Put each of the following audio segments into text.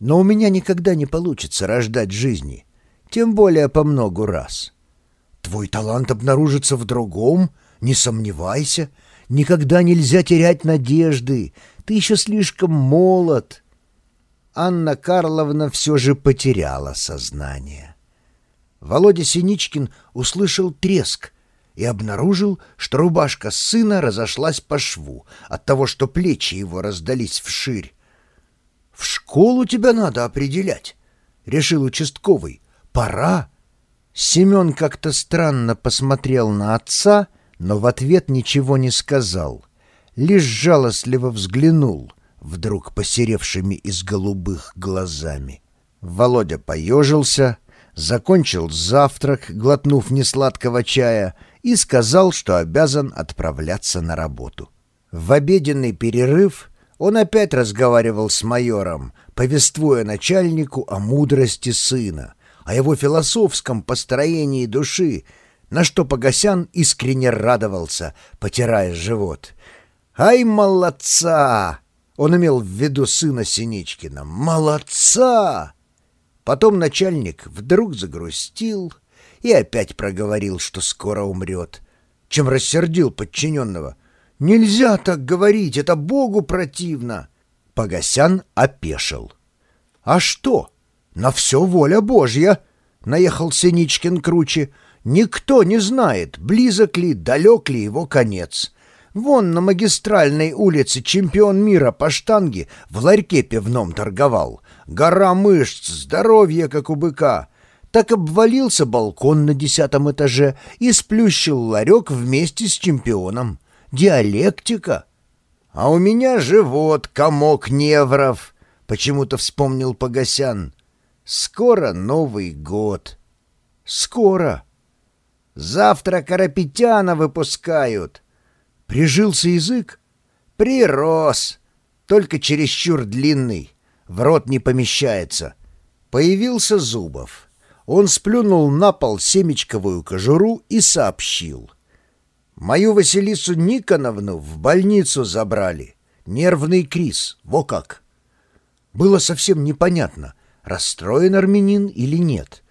Но у меня никогда не получится рождать жизни, тем более по многу раз. Твой талант обнаружится в другом, не сомневайся. Никогда нельзя терять надежды, ты еще слишком молод. Анна Карловна все же потеряла сознание. Володя Синичкин услышал треск и обнаружил, что рубашка сына разошлась по шву от того, что плечи его раздались вширь. «В школу тебя надо определять», — решил участковый. «Пора». Семен как-то странно посмотрел на отца, но в ответ ничего не сказал, лишь жалостливо взглянул, вдруг посеревшими из голубых глазами. Володя поежился, закончил завтрак, глотнув несладкого чая, и сказал, что обязан отправляться на работу. В обеденный перерыв он опять разговаривал с майором, повествуя начальнику о мудрости сына, о его философском построении души, на что Погосян искренне радовался, потирая живот. «Ай, молодца!» Он имел в виду сына Синичкина. «Молодца!» Потом начальник вдруг загрустил и опять проговорил, что скоро умрет, чем рассердил подчиненного. «Нельзя так говорить, это Богу противно!» Погосян опешил. «А что? На все воля Божья!» — наехал Синичкин круче. «Никто не знает, близок ли, далек ли его конец. Вон на магистральной улице чемпион мира по штанге в ларьке пивном торговал. Гора мышц, здоровье, как у быка. Так обвалился балкон на десятом этаже и сплющил ларек вместе с чемпионом диалектика. А у меня живот, комок невров, почему-то вспомнил Погосян. Скоро Новый год. Скоро. Завтра Карапетяна выпускают. Прижился язык? Прирос. Только чересчур длинный. В рот не помещается. Появился Зубов. Он сплюнул на пол семечковую кожуру и сообщил — Мою Василису Никоновну в больницу забрали. Нервный криз, во как. Было совсем непонятно, расстроен армянин или нет.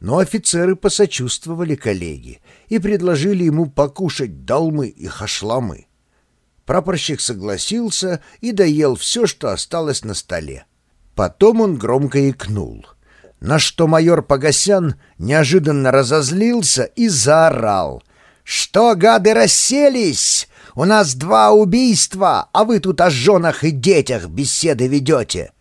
Но офицеры посочувствовали коллеге и предложили ему покушать долмы и хашламы. Прапорщик согласился и доел все, что осталось на столе. Потом он громко икнул, на что майор Погосян неожиданно разозлился и заорал — «Что, гады, расселись? У нас два убийства, а вы тут о женах и детях беседы ведете!»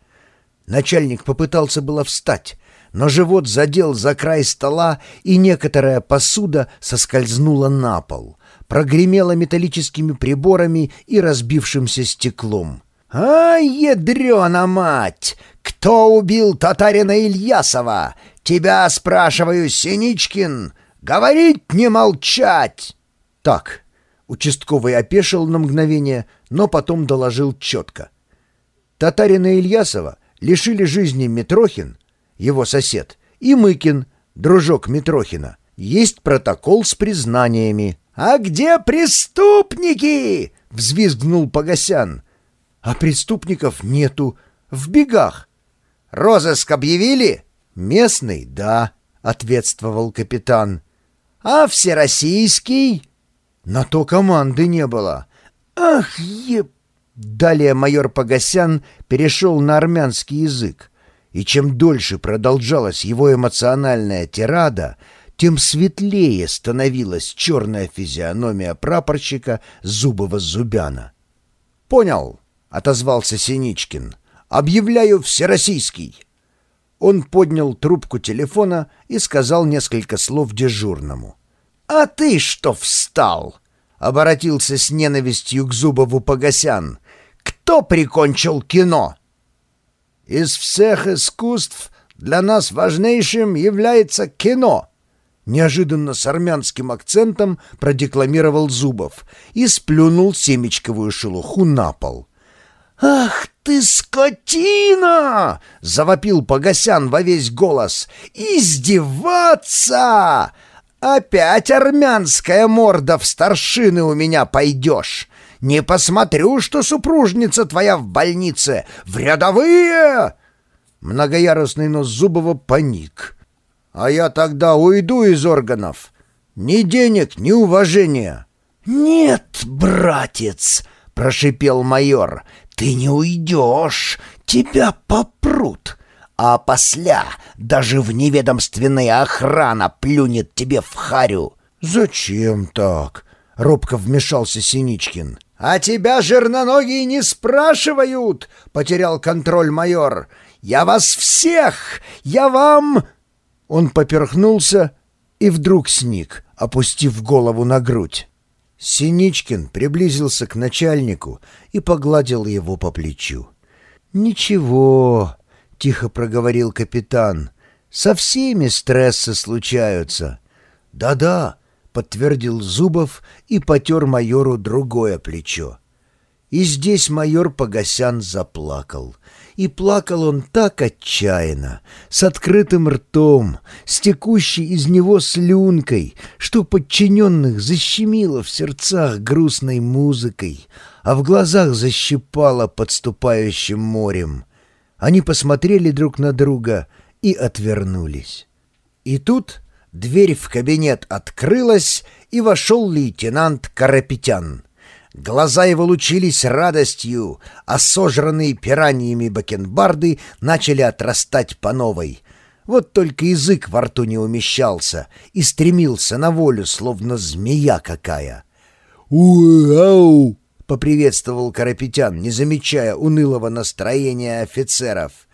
Начальник попытался было встать, но живот задел за край стола, и некоторая посуда соскользнула на пол, прогремела металлическими приборами и разбившимся стеклом. «Ай, ядрена мать! Кто убил татарина Ильясова? Тебя, спрашиваю, Синичкин!» «Говорить не молчать!» «Так». Участковый опешил на мгновение, но потом доложил четко. Татарина Ильясова лишили жизни Митрохин, его сосед, и Мыкин, дружок Митрохина. Есть протокол с признаниями. «А где преступники?» — взвизгнул Погосян. «А преступников нету. В бегах». «Розыск объявили?» «Местный, да», — ответствовал капитан. А всероссийский? На то команды не было. Ах, еб... Далее майор Погосян перешел на армянский язык, и чем дольше продолжалась его эмоциональная тирада, тем светлее становилась черная физиономия прапорщика Зубова-Зубяна. «Понял», — отозвался Синичкин. «Объявляю всероссийский». Он поднял трубку телефона и сказал несколько слов дежурному. «А ты что встал?» — обратился с ненавистью к Зубову Погосян. «Кто прикончил кино?» «Из всех искусств для нас важнейшим является кино», неожиданно с армянским акцентом продекламировал Зубов и сплюнул семечковую шелуху на пол. «Ах ты, скотина!» — завопил Погосян во весь голос. «Издеваться! Опять армянская морда в старшины у меня пойдешь! Не посмотрю, что супружница твоя в больнице! В рядовые!» Многоярусный нос Зубова паник. «А я тогда уйду из органов. Ни денег, ни уважения». «Нет, братец!» — прошипел майор. «Ты не уйдешь, тебя попрут, а после даже в неведомственная охрана плюнет тебе в харю». «Зачем так?» — робко вмешался Синичкин. «А тебя, жирноногие, не спрашивают!» — потерял контроль майор. «Я вас всех! Я вам...» Он поперхнулся и вдруг сник, опустив голову на грудь. Синичкин приблизился к начальнику и погладил его по плечу. «Ничего», — тихо проговорил капитан, — «со всеми стрессы случаются». «Да-да», — подтвердил Зубов и потер майору другое плечо. И здесь майор Погосян заплакал — и плакал он так отчаянно, с открытым ртом, с текущей из него слюнкой, что подчиненных защемило в сердцах грустной музыкой, а в глазах защипало подступающим морем. Они посмотрели друг на друга и отвернулись. И тут дверь в кабинет открылась, и вошел лейтенант Карапетян — Глаза его лучились радостью, а сожранные пираньями бакенбарды начали отрастать по новой. Вот только язык во рту не умещался и стремился на волю, словно змея какая. «Уау!» — поприветствовал Карапетян, не замечая унылого настроения офицеров.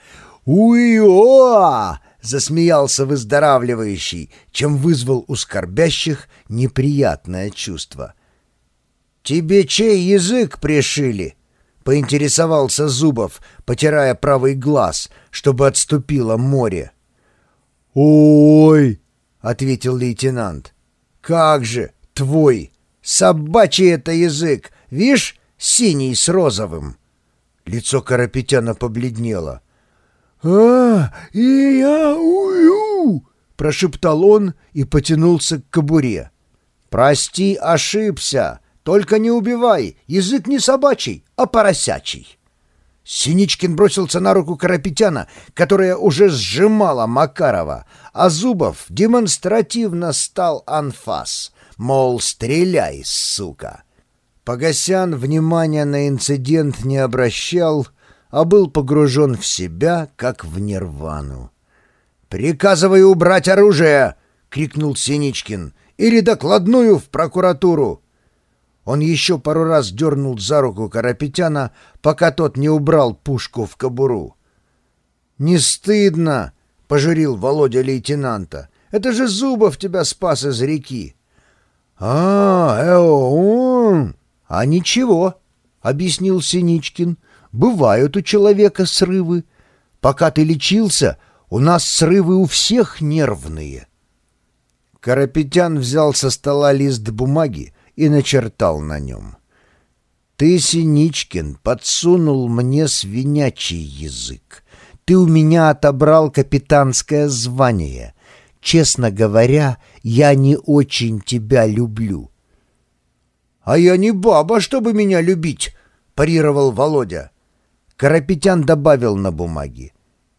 «Уи-о!» — засмеялся выздоравливающий, чем вызвал у скорбящих неприятное чувство — «Тебе чей язык пришили?» — поинтересовался Зубов, потирая правый глаз, чтобы отступило море. «Ой!» — ответил лейтенант. «Как же, твой! Собачий это язык! Вишь, синий с розовым!» Лицо Карапетяна побледнело. «А, и я ую!» — прошептал он и потянулся к кобуре. «Прости, ошибся!» Только не убивай, язык не собачий, а поросячий. Синичкин бросился на руку Карапетяна, которая уже сжимала Макарова, а Зубов демонстративно стал анфас, мол, стреляй, сука. Погосян внимания на инцидент не обращал, а был погружен в себя, как в нирвану. «Приказывай убрать оружие!» — крикнул Синичкин. «Или докладную в прокуратуру!» Он еще пару раз дернул за руку Карапетяна, пока тот не убрал пушку в кобуру. «Не стыдно!» — пожурил Володя лейтенанта. «Это же Зубов тебя спас из реки!» «А, эо, а ничего!» — объяснил Синичкин. «Бывают у человека срывы. Пока ты лечился, у нас срывы у всех нервные». Карапетян взял со стола лист бумаги, и начертал на нем. «Ты, Синичкин, подсунул мне свинячий язык. Ты у меня отобрал капитанское звание. Честно говоря, я не очень тебя люблю». «А я не баба, чтобы меня любить», — парировал Володя. Карапетян добавил на бумаге.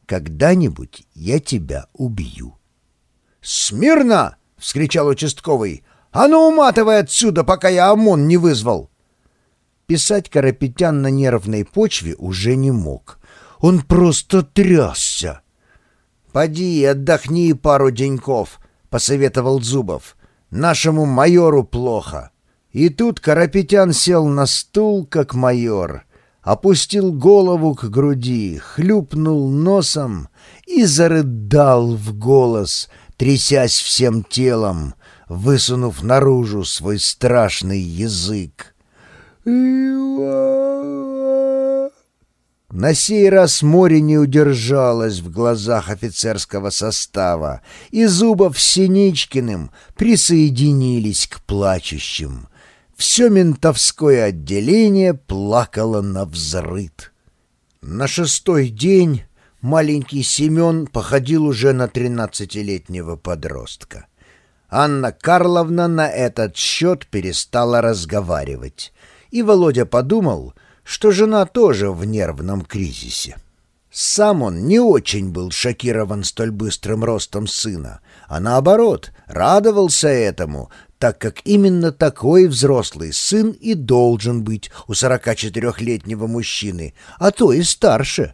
«Когда-нибудь я тебя убью». «Смирно!» — вскричал участковый. «А ну, уматывай отсюда, пока я ОМОН не вызвал!» Писать Карапетян на нервной почве уже не мог. Он просто трясся. «Поди, отдохни пару деньков», — посоветовал Зубов. «Нашему майору плохо». И тут Карапетян сел на стул, как майор, опустил голову к груди, хлюпнул носом и зарыдал в голос, трясясь всем телом, высунув наружу свой страшный язык. На сей раз море не удержалось в глазах офицерского состава, и Зубов Синичкиным присоединились к плачущим. Все ментовское отделение плакало на взрыд. На шестой день маленький Семен походил уже на тринадцатилетнего подростка. Анна Карловна на этот счет перестала разговаривать, и Володя подумал, что жена тоже в нервном кризисе. Сам он не очень был шокирован столь быстрым ростом сына, а наоборот, радовался этому, так как именно такой взрослый сын и должен быть у 44-летнего мужчины, а то и старше.